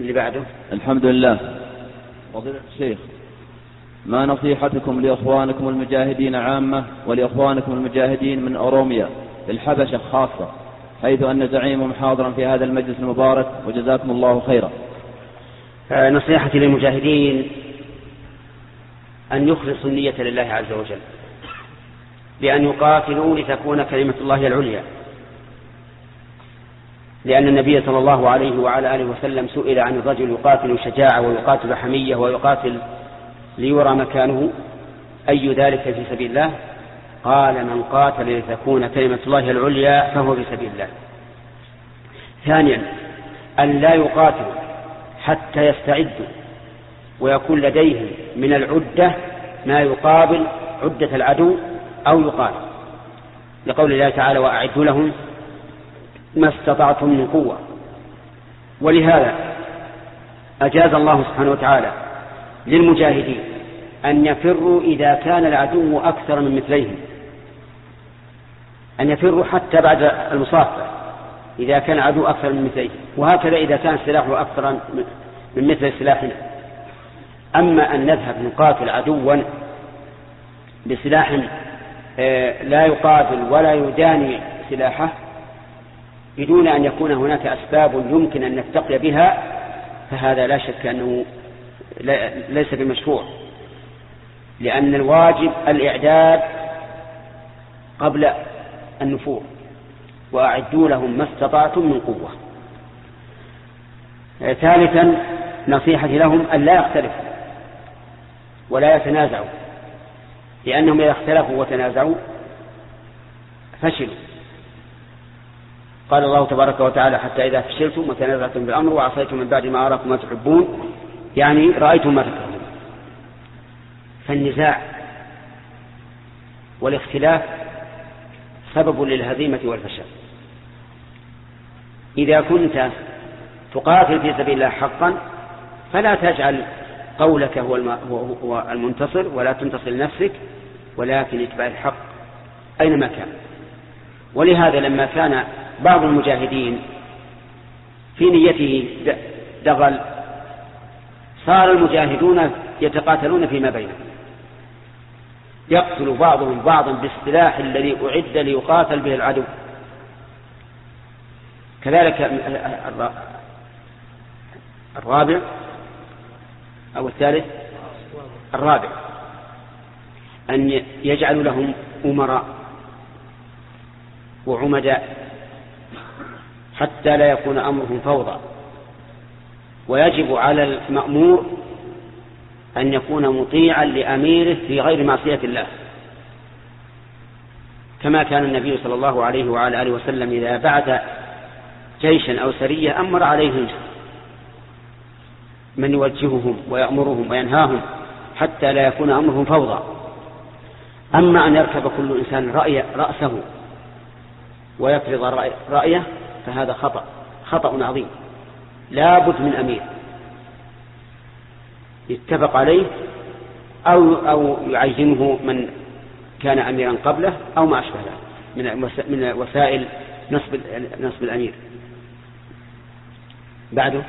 اللي بعده؟ الحمد لله. فضيلة الشيخ ما نصيحتكم لإخوانكم المجاهدين عامة ولإخوانكم المجاهدين من أوروميا الحبشة خاصة حيث أن زعيمهم حاضرا في هذا المجلس المبارك وجزاكم الله خيرا. آه، نصيحتي للمجاهدين أن يخلصوا النية لله عز وجل بأن يقاتلوا لتكون كلمة الله العليا. لأن النبي صلى الله عليه وعلى آله وسلم سئل عن الرجل يقاتل شجاعة ويقاتل حمية ويقاتل ليرى مكانه أي ذلك في سبيل الله؟ قال من قاتل لتكون كلمة الله العليا فهو في سبيل الله. ثانيا أن لا يقاتل حتى يستعدوا ويكون لديهم من العدة ما يقابل عدة العدو أو يقال لقول الله تعالى وأعدوا لهم ما استطعتم من قوة. ولهذا أجاز الله سبحانه وتعالى للمجاهدين أن يفروا إذا كان العدو أكثر من مثليهم. أن يفروا حتى بعد المصافة إذا كان العدو أكثر من مثليه وهكذا إذا كان سلاحه أكثر من مثل سلاحنا. أما أن نذهب نقاتل عدوا بسلاح آه، لا يقاتل ولا يداني سلاحه بدون أن يكون هناك أسباب يمكن أن نتقي بها فهذا لا شك أنه ليس بمشروع. لأن الواجب الإعداد قبل النفور وأعدوا لهم ما استطعتم من قوة. ثالثا نصيحتي لهم أن لا يختلفوا ولا يتنازعوا. لأنهم إذا اختلفوا وتنازعوا فشلوا. قال الله تبارك وتعالى حتى إذا فشلتم وتنازعتم بالأمر وعصيتم من بعد ما أراكم ما تحبون يعني رأيتم ما تكرهون فالنزاع والاختلاف سبب للهزيمة والفشل. إذا كنت تقاتل في سبيل الله حقا فلا تجعل قولك هو, المنتصر ولا تنتصر لنفسك ولكن اتبع الحق أينما كان. ولهذا لما كان بعض المجاهدين في نيته دغل صار المجاهدون يتقاتلون فيما بينهم. يقتل بعضهم بعضا بالسلاح الذي أعد ليقاتل به العدو. كذلك الرابع أو الثالث؟ الرابع. أن يجعلوا لهم أمراء وعمداء. حتى لا يكون أمرهم فوضى. ويجب على المأمور أن يكون مطيعا لأميره في غير معصية الله. كما كان النبي صلى الله عليه وعلى آله وسلم إذا بعث جيشا أو سرية أمر عليهم من يوجههم ويأمرهم وينهاهم حتى لا يكون أمرهم فوضى. أما أن يركب كل إنسان رأي رأسه ويفرض رأيه فهذا خطأ خطأ عظيم. لا بد من أمير. يتفق عليه أو, أو يعينه من كان أميرا قبله أو ما أشبه ذلك من من وسائل نصب نصب الأمير. بعده؟